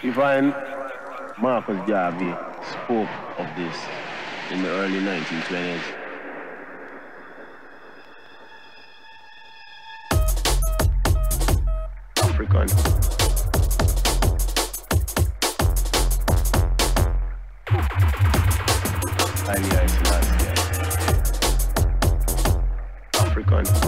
Divine Marcus Garvey spoke of this in the early 1920s. African. and our music.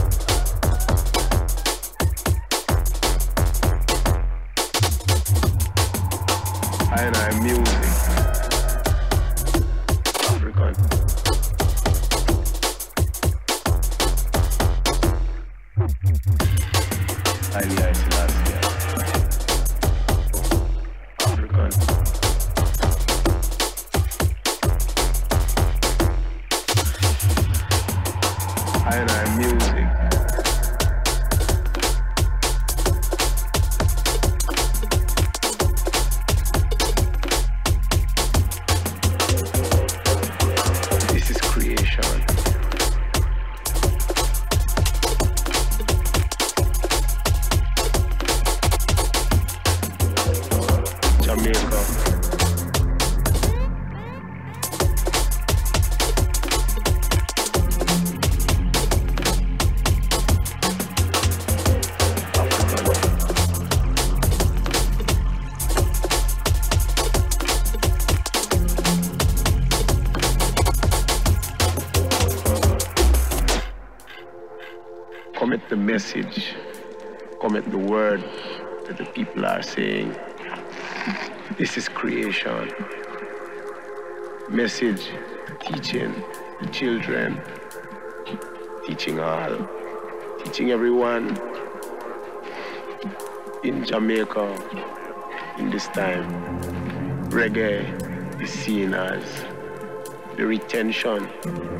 Message, comment the word that the people are saying. This is creation. Message, teaching the children, teaching all, teaching everyone in Jamaica in this time. Reggae is seen as the retention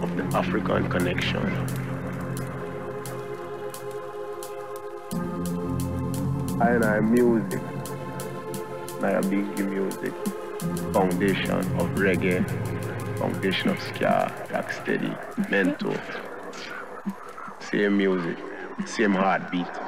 of the African connection. I music, I big music, foundation of reggae, foundation of ska, rocksteady, mento, same music, same heartbeat.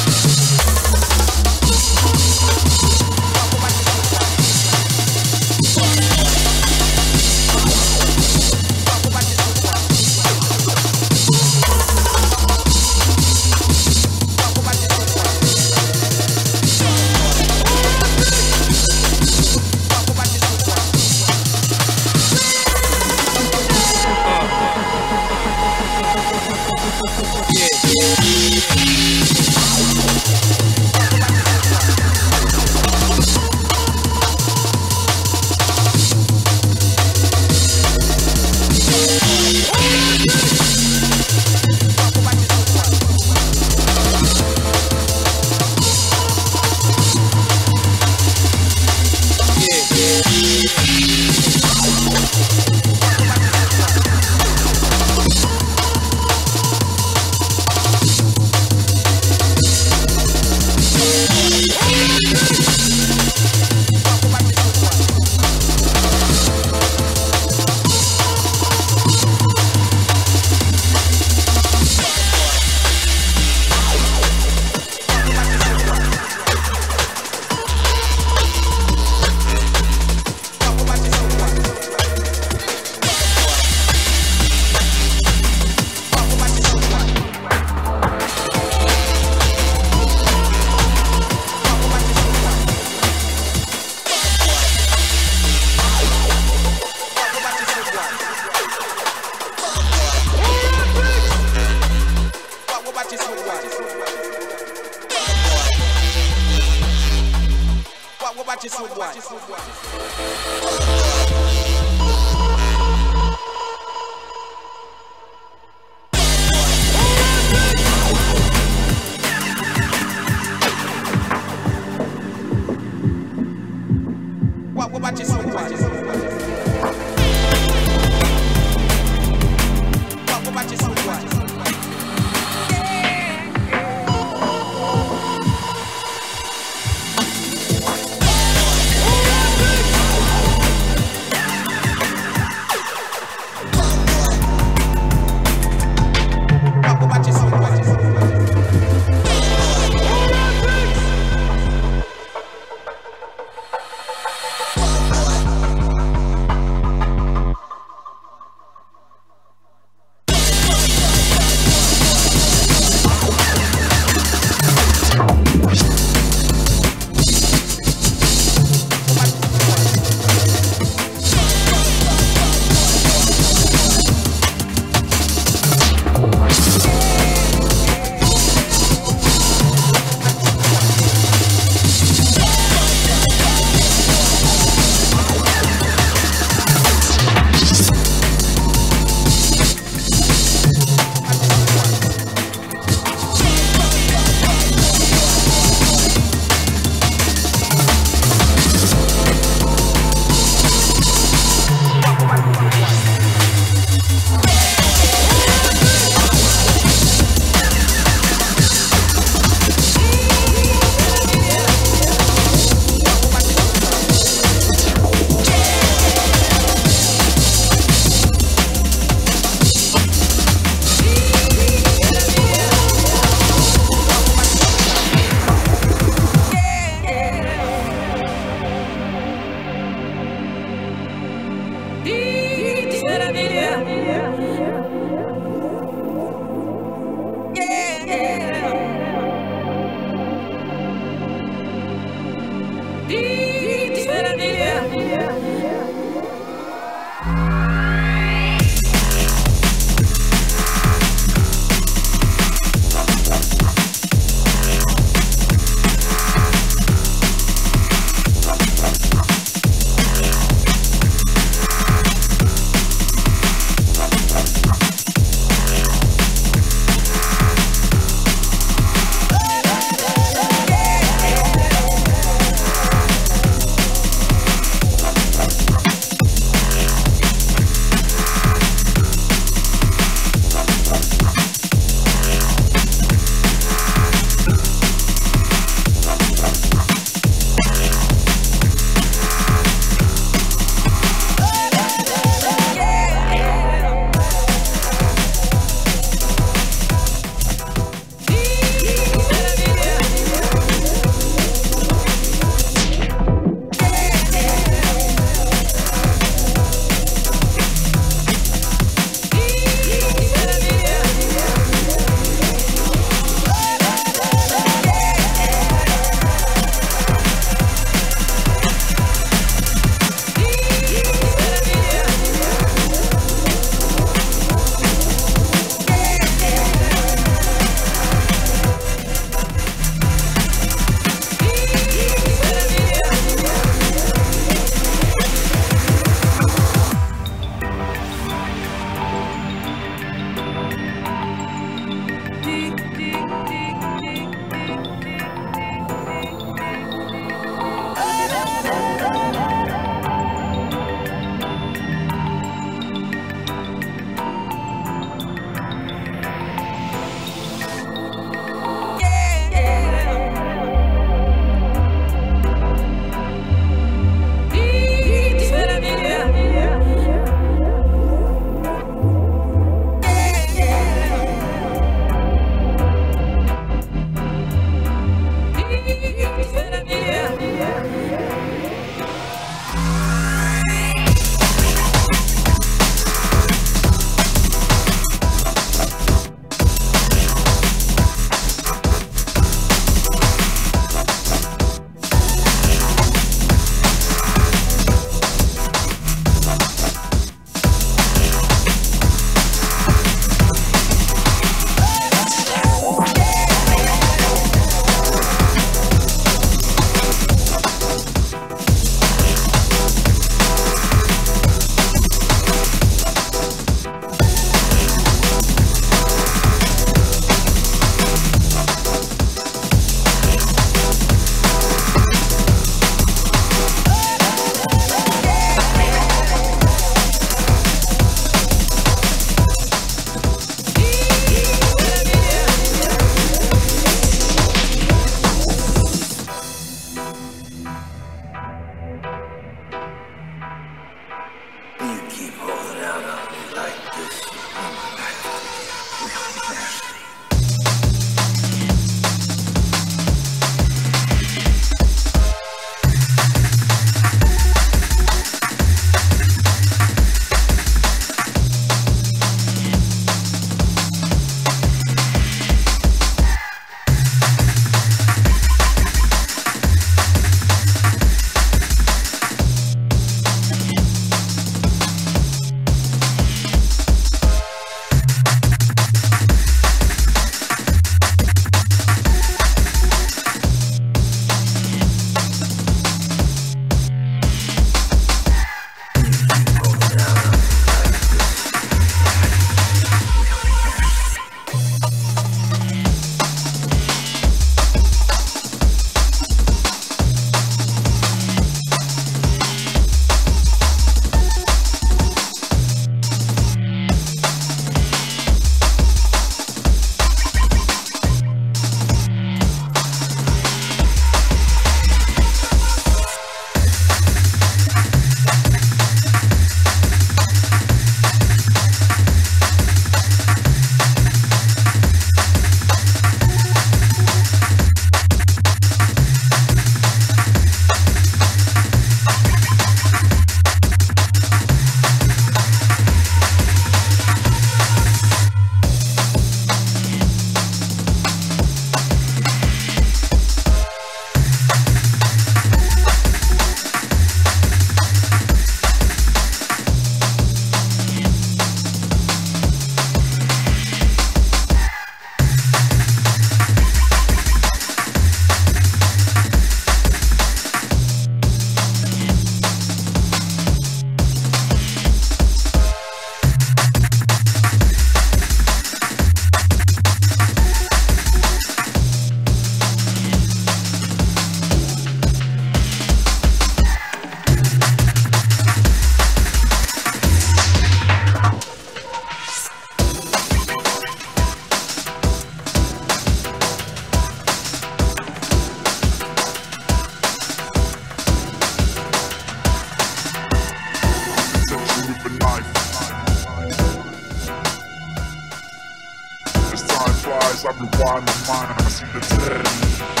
flies, I rewind my mind, I see the 10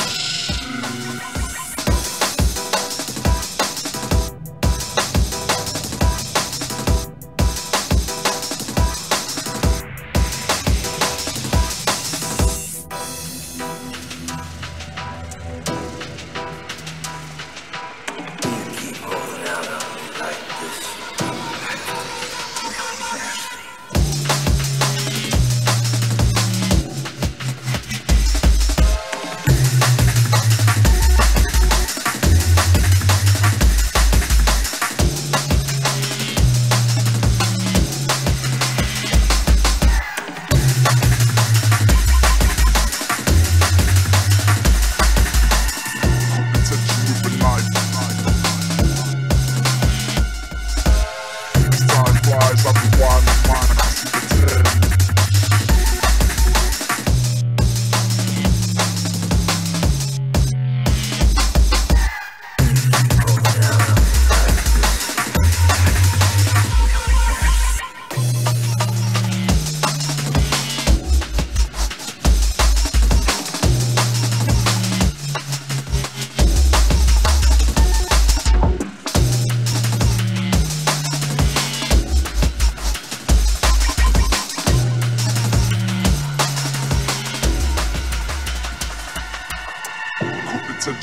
ten.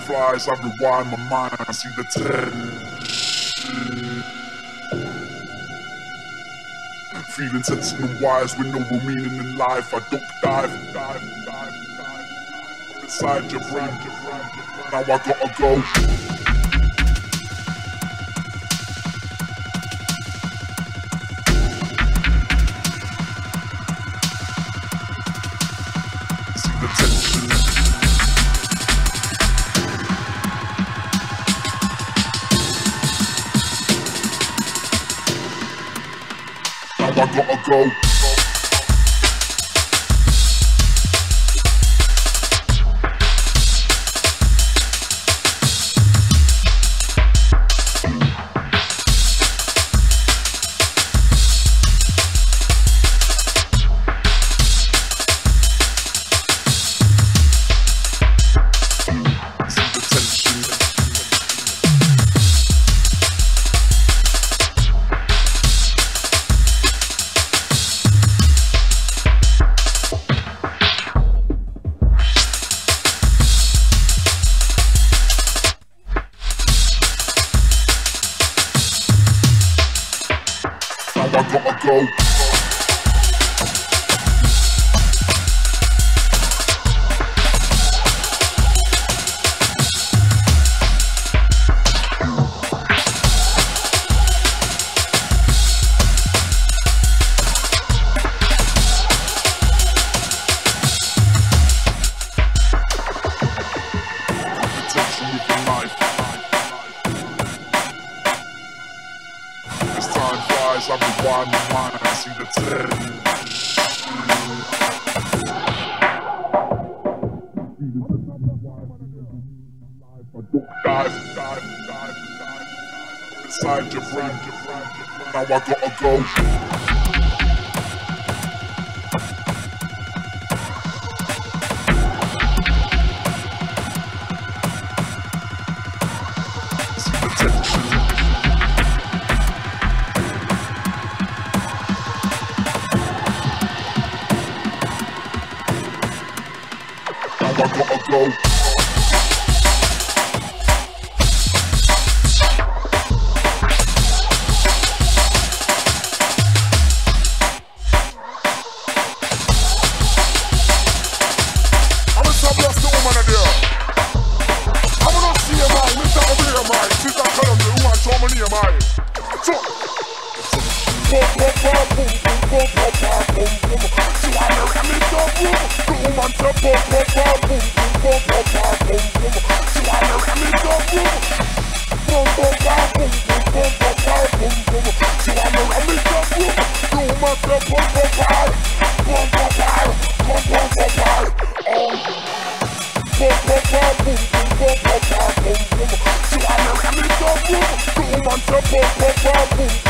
flies, I rewind my mind, I see the ten. Feeling sensitive wise with no real meaning in life. I duck dive, dive, dive, dive. Inside your brain, now I gotta go. Go. papo, papo, papo.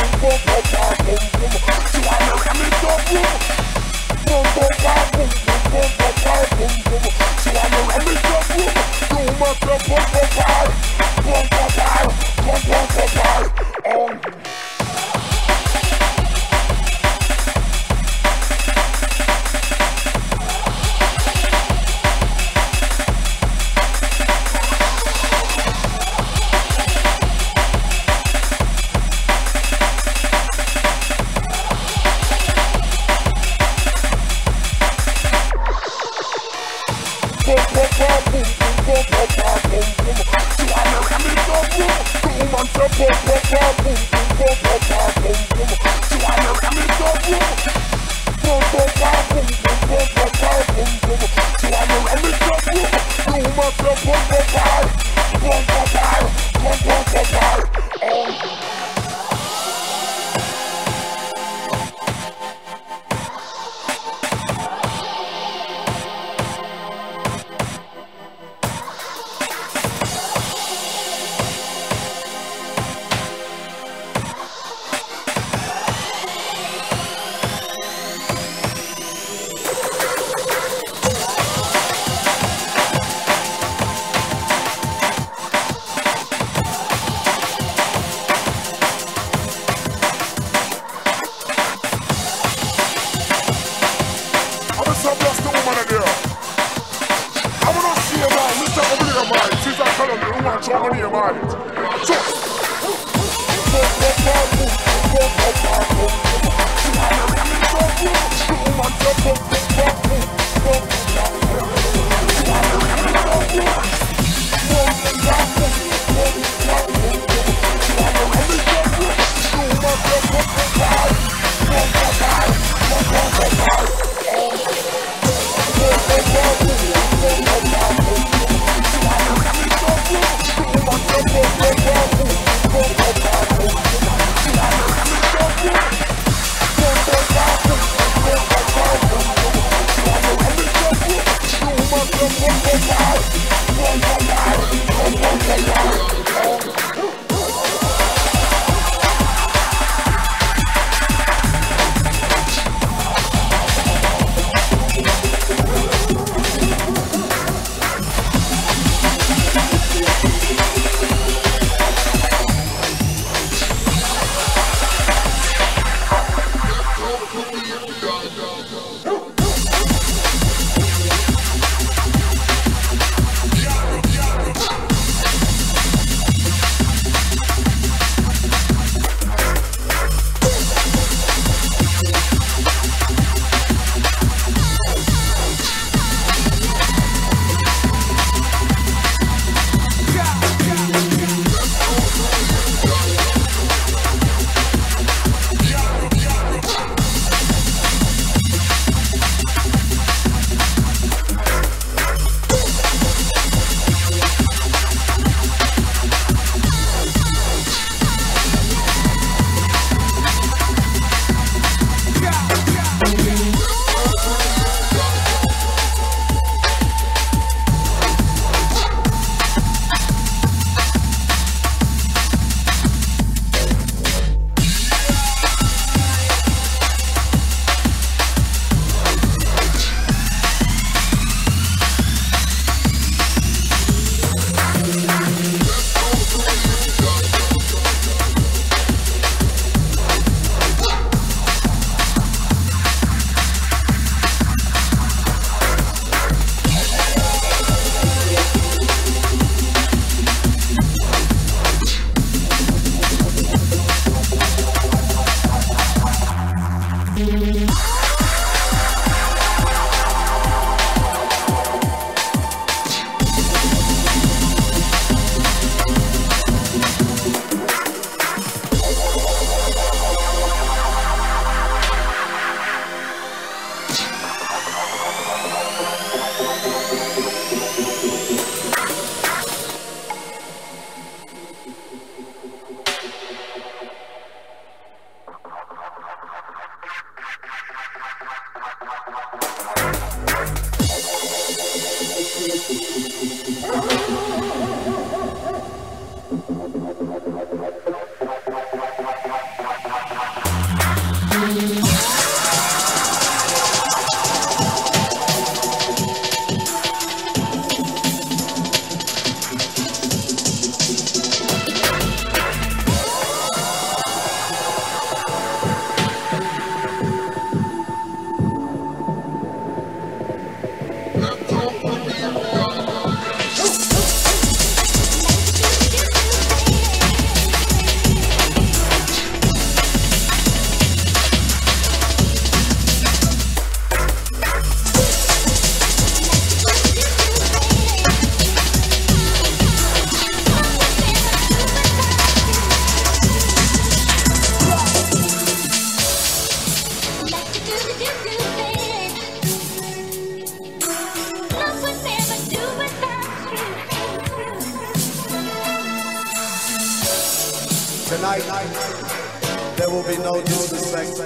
There will be no disrespect,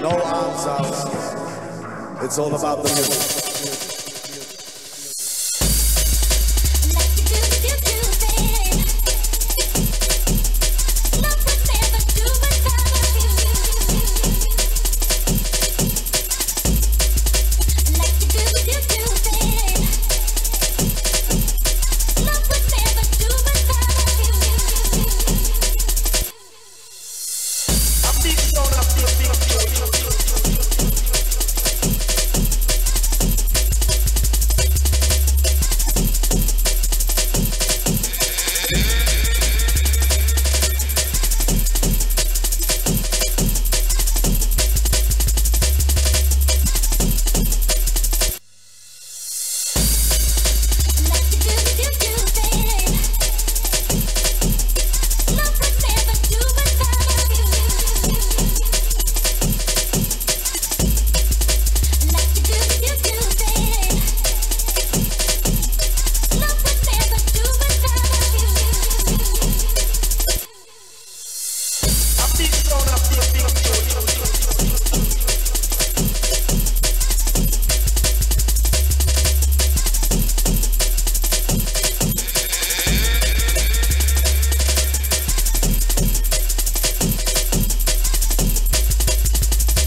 no arms out. It's all about the music.